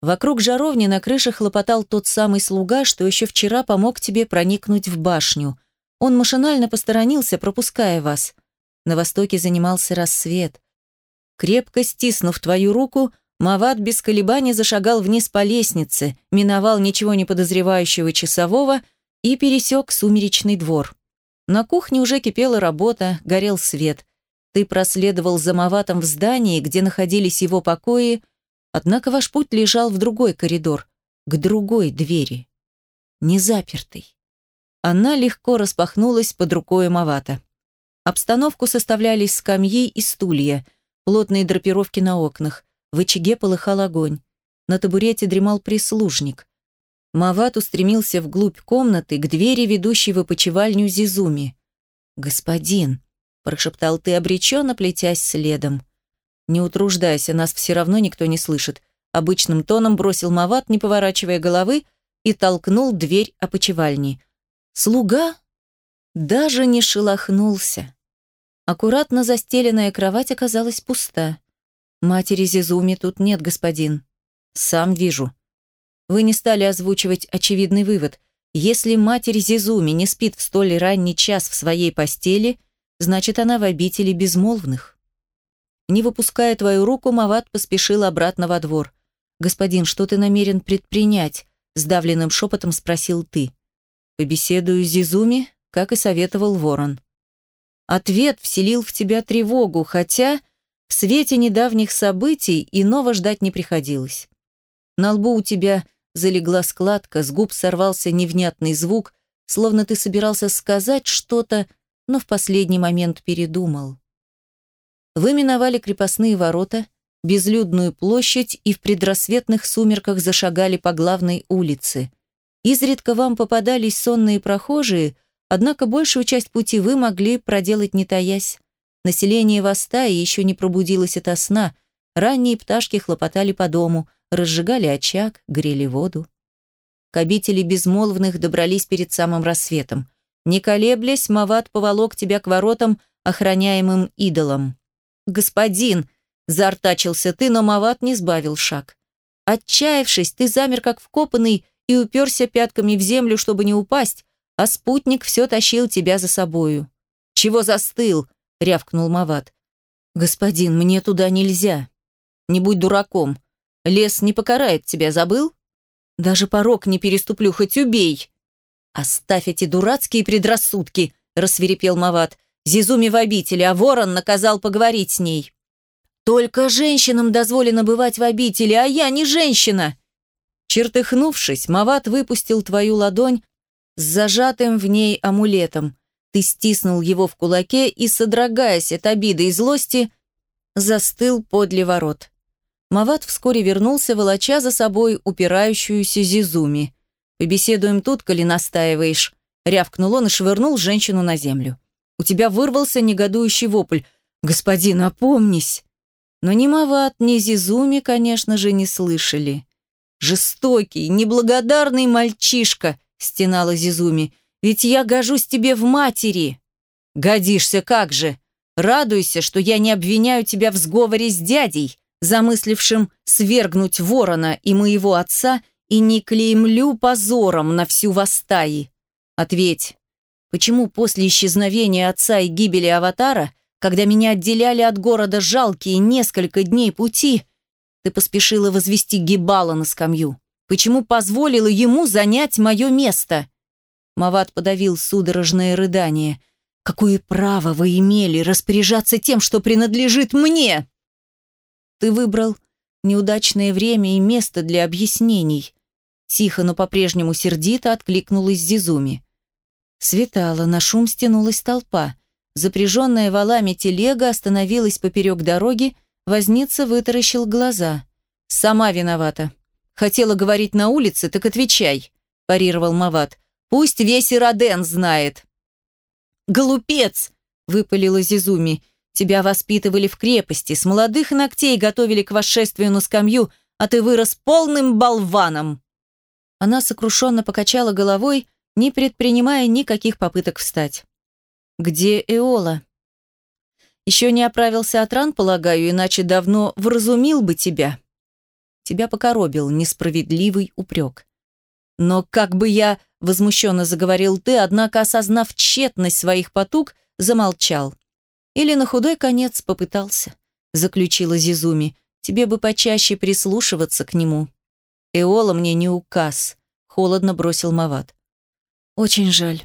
Вокруг жаровни на крыше хлопотал тот самый слуга, что еще вчера помог тебе проникнуть в башню. Он машинально посторонился, пропуская вас. На востоке занимался рассвет. Крепко стиснув твою руку, Мават без колебаний зашагал вниз по лестнице, миновал ничего не подозревающего часового и пересек сумеречный двор. На кухне уже кипела работа, горел свет. Ты проследовал за Маватом в здании, где находились его покои, Однако ваш путь лежал в другой коридор, к другой двери. Не запертой. Она легко распахнулась под рукой Мавата. Обстановку составляли скамьи и стулья, плотные драпировки на окнах. В очаге полыхал огонь. На табурете дремал прислужник. Мават устремился вглубь комнаты, к двери, ведущей в опочивальню Зизуми. «Господин», – прошептал ты обреченно, плетясь следом. «Не утруждайся, нас все равно никто не слышит», обычным тоном бросил Мават, не поворачивая головы, и толкнул дверь опочивальни. Слуга даже не шелохнулся. Аккуратно застеленная кровать оказалась пуста. «Матери Зизуми тут нет, господин». «Сам вижу». Вы не стали озвучивать очевидный вывод. Если матерь Зизуми не спит в столь ранний час в своей постели, значит, она в обители безмолвных. Не выпуская твою руку, Мават поспешил обратно во двор. «Господин, что ты намерен предпринять?» Сдавленным шепотом спросил ты. «Побеседую с Зизуми, как и советовал Ворон». Ответ вселил в тебя тревогу, хотя в свете недавних событий иного ждать не приходилось. На лбу у тебя залегла складка, с губ сорвался невнятный звук, словно ты собирался сказать что-то, но в последний момент передумал. Вы миновали крепостные ворота, безлюдную площадь и в предрассветных сумерках зашагали по главной улице. Изредка вам попадались сонные прохожие, однако большую часть пути вы могли проделать не таясь. Население Востаи еще не пробудилось ото сна, ранние пташки хлопотали по дому, разжигали очаг, грели воду. К обители безмолвных добрались перед самым рассветом. Не колеблясь, Мават поволок тебя к воротам, охраняемым идолом. «Господин!» – заортачился ты, но Мават не сбавил шаг. Отчаявшись, ты замер как вкопанный и уперся пятками в землю, чтобы не упасть, а спутник все тащил тебя за собою. «Чего застыл?» – рявкнул Мават. «Господин, мне туда нельзя. Не будь дураком. Лес не покарает тебя, забыл? Даже порог не переступлю, хоть убей!» «Оставь эти дурацкие предрассудки!» – рассверепел Мават. Зизуми в обители, а ворон наказал поговорить с ней. «Только женщинам дозволено бывать в обители, а я не женщина!» Чертыхнувшись, Мават выпустил твою ладонь с зажатым в ней амулетом. Ты стиснул его в кулаке и, содрогаясь от обиды и злости, застыл подле ворот. Мават вскоре вернулся, волоча за собой упирающуюся Зизуми. «Побеседуем тут, коли настаиваешь», — рявкнул он и швырнул женщину на землю. У тебя вырвался негодующий вопль. «Господин, опомнись!» Но ни Мават, ни Зизуми, конечно же, не слышали. «Жестокий, неблагодарный мальчишка!» — стенала Зизуми. «Ведь я гожусь тебе в матери!» «Годишься как же! Радуйся, что я не обвиняю тебя в сговоре с дядей, замыслившим свергнуть ворона и моего отца, и не клеймлю позором на всю Вастаи. Ответь, Почему после исчезновения отца и гибели Аватара, когда меня отделяли от города жалкие несколько дней пути, ты поспешила возвести Гибала на скамью? Почему позволила ему занять мое место?» Мават подавил судорожное рыдание. «Какое право вы имели распоряжаться тем, что принадлежит мне?» «Ты выбрал неудачное время и место для объяснений», Тихо, но по-прежнему сердито откликнулась Зизуми. Светало, на шум стянулась толпа. Запряженная валами телега остановилась поперек дороги, возница вытаращил глаза. «Сама виновата. Хотела говорить на улице, так отвечай», – парировал Мават. «Пусть весь Ироден знает». «Глупец!» – выпалила Зизуми. «Тебя воспитывали в крепости, с молодых ногтей готовили к восшествию на скамью, а ты вырос полным болваном!» Она сокрушенно покачала головой, не предпринимая никаких попыток встать. «Где Эола?» «Еще не оправился от ран, полагаю, иначе давно вразумил бы тебя». Тебя покоробил несправедливый упрек. Но как бы я, возмущенно заговорил ты, однако, осознав тщетность своих потуг, замолчал. Или на худой конец попытался, заключила Зизуми. Тебе бы почаще прислушиваться к нему. Эола мне не указ, холодно бросил Мават. Очень жаль.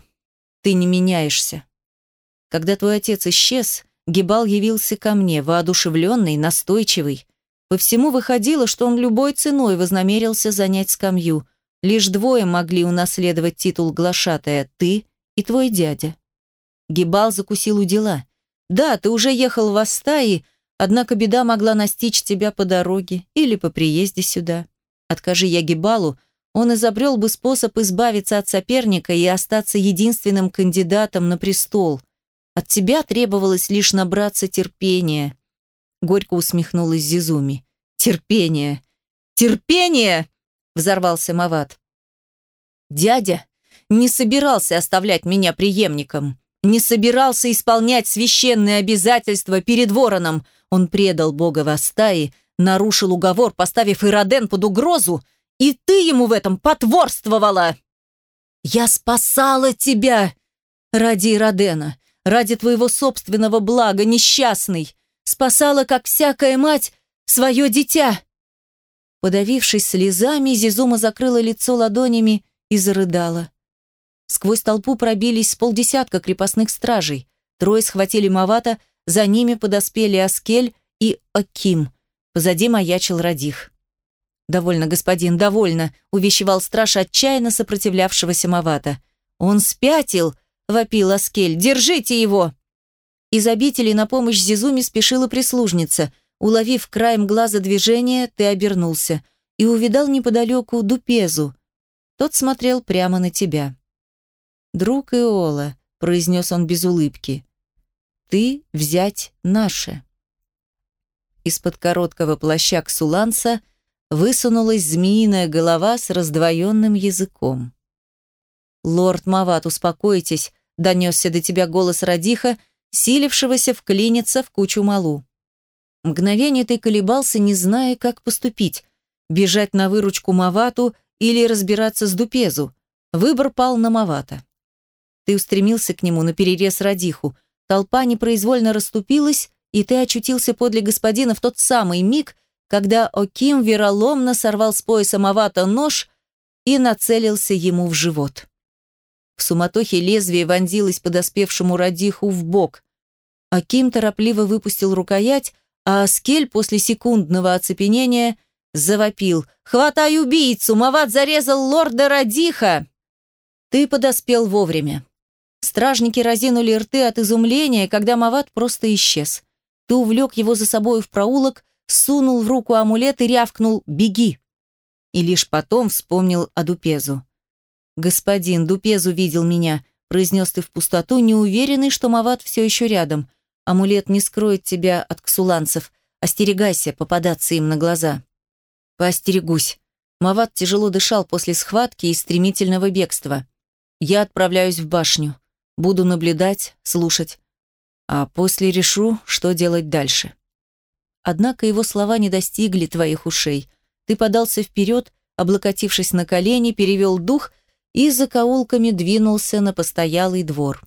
Ты не меняешься. Когда твой отец исчез, Гибал явился ко мне, воодушевленный, настойчивый. По всему выходило, что он любой ценой вознамерился занять скамью. Лишь двое могли унаследовать титул глашатая – ты и твой дядя. Гибал закусил у дела. Да, ты уже ехал в Астаи, однако беда могла настичь тебя по дороге или по приезде сюда. Откажи я Гибалу, он изобрел бы способ избавиться от соперника и остаться единственным кандидатом на престол. От тебя требовалось лишь набраться терпения. Горько усмехнулась Зизуми. Терпение! Терпение! Взорвался Мават. Дядя не собирался оставлять меня преемником. Не собирался исполнять священные обязательства перед вороном. Он предал бога Вастаи, нарушил уговор, поставив Ироден под угрозу, и ты ему в этом потворствовала. Я спасала тебя ради Иродена, ради твоего собственного блага, несчастный спасала, как всякая мать, свое дитя. Подавившись слезами, Зизума закрыла лицо ладонями и зарыдала. Сквозь толпу пробились полдесятка крепостных стражей. Трое схватили Мавата, за ними подоспели Аскель и Аким. Позади маячил Радих. «Довольно, господин, довольно», — увещевал страж отчаянно сопротивлявшегося Мавата. «Он спятил!» — вопил Аскель. «Держите его!» Из обители на помощь Зизуме спешила прислужница. Уловив краем глаза движение, ты обернулся и увидал неподалеку Дупезу. Тот смотрел прямо на тебя. «Друг Иола», — произнес он без улыбки, — «ты взять наше». Из-под короткого плаща ксуланца высунулась змеиная голова с раздвоенным языком. «Лорд Мават, успокойтесь», — донесся до тебя голос Радиха — силившегося вклиниться в кучу малу. Мгновение ты колебался, не зная, как поступить, бежать на выручку Мавату или разбираться с Дупезу. Выбор пал на Мавата. Ты устремился к нему на перерез Радиху. Толпа непроизвольно расступилась, и ты очутился подле господина в тот самый миг, когда Оким вероломно сорвал с пояса Мавата нож и нацелился ему в живот. В суматохе лезвие вонзилось подоспевшему Радиху в бок. Аким торопливо выпустил рукоять, а Аскель после секундного оцепенения завопил. «Хватай убийцу! Мават зарезал лорда Радиха!» Ты подоспел вовремя. Стражники разинули рты от изумления, когда Мават просто исчез. Ты увлек его за собой в проулок, сунул в руку амулет и рявкнул «Беги!» И лишь потом вспомнил о Дупезу. «Господин, Дупез увидел меня», – произнес ты в пустоту, неуверенный, что Мават все еще рядом. «Амулет не скроет тебя от ксуланцев. Остерегайся попадаться им на глаза». «Поостерегусь». Мават тяжело дышал после схватки и стремительного бегства. «Я отправляюсь в башню. Буду наблюдать, слушать. А после решу, что делать дальше». Однако его слова не достигли твоих ушей. Ты подался вперед, облокотившись на колени, перевел дух – и закоулками двинулся на постоялый двор.